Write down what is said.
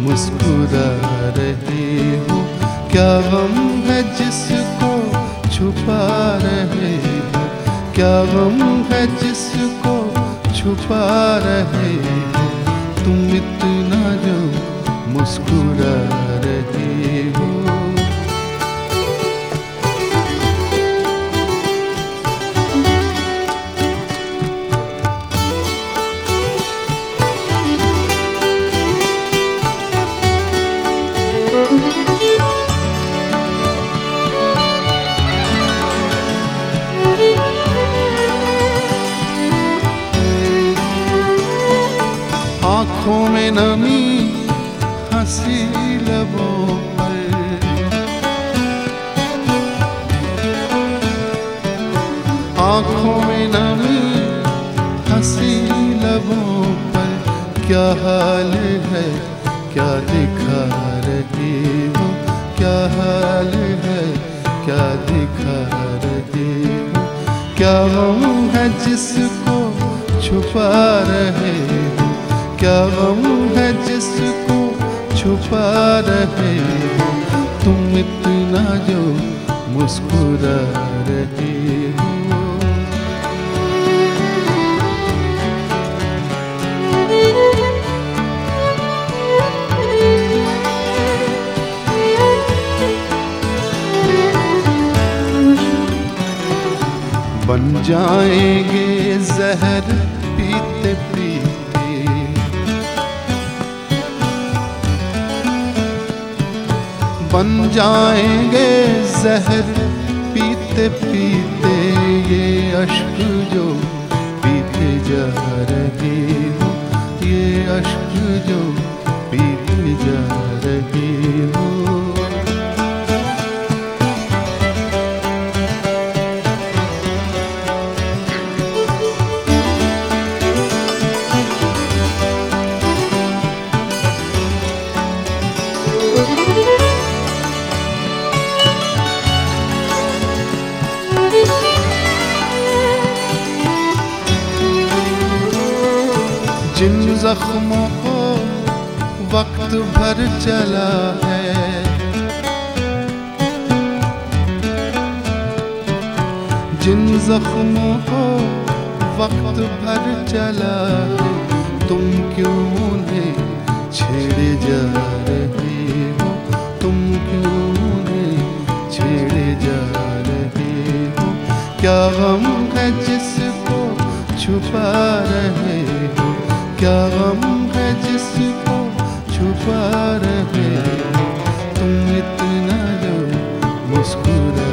मुस्कुरा रही हो। क्या गम है जिसको छुपा रहे हो? क्या गम है जिसको छुपा रहे हो? तुम इतना जो मुस्कुरा रही हो। आँखों में नमी, हँसी लबों आँखों में नमी, हँसी लबों पर। क्या हाल है? क्या दिखा रही हो क्या हाल है? क्या दिखा रही हो क्या गम है जिसको छुपा रहे क्या गम है जिसको छुपा रहे हो? तुम इतना जो मुस्कुरा रहे हो। बन जाएँगे जहर पीते पीते। बन जाएँगे जहर। पीते पीते ये अश्क जो पीते जहर गे ये अश्क जो पीते जहर रही जिन जख्मों को वक्त भर चला है। जिन जख्मों को वक्त भर चला है, तुम क्यों उन्हें छेड़े जा रहे हो? तुम क्यों उन्हें छेड़े जा रहे हो? क्या गम है जिसको छुपा रहे हो क्या गम है जिसको छुपा रहे? तुम इतना जो मुस्कुरा